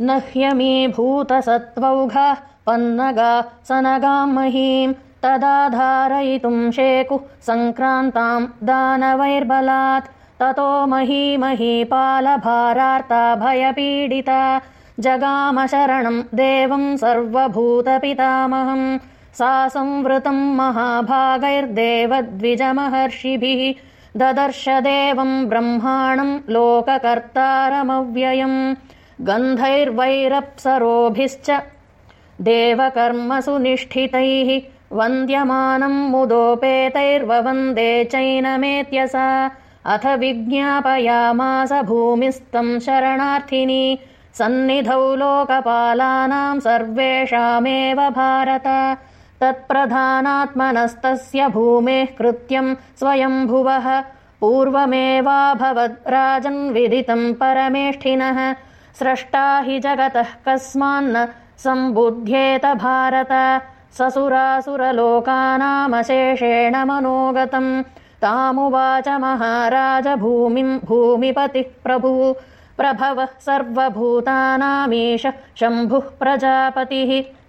न ह्यमीभूतसत्त्वौघः पन्नगा सनगाम् महीम् तदा धारयितुम् शेकुः सङ्क्रान्ताम् दानवैर्बलात्। ततो महीमहीपालभारार्ता भयपीडिता जगामशरणम् देवम् सर्वभूतपितामहम्। सा संवृतम् महाभागैर्देवद्विजमहर्षिभिः ददर्श देवम् ब्रह्माणम् लोककर्तारमव्ययम् गन्धैर्वैरप्सरोभिश्च देवकर्मसु निष्ठितैः वन्द्यमानम् मुदोपेतैर्ववन्दे चैनमेत्यसा अथ विज्ञापयामास भूमिस्तम् शरणार्थिनी सन्निधौ लोकपालानाम् सर्वेषामेव भारत। तत्प्रधानात्मनस्तस्य भूमेः कृत्यम् स्वयम्भुवः पूर्वमेवाभवद् राजन्विदितम् परमेष्ठिनः स्रष्टा हि जगतः कस्मान्न सम्बुध्येत भारत। ससुरासुरलोकानामशेषेण मनोगतम् तामुवाच महाराजभूमिम् भूमिपतिः प्रभुः। प्रभवः सर्वभूतानामीश शम्भुः प्रजापतिः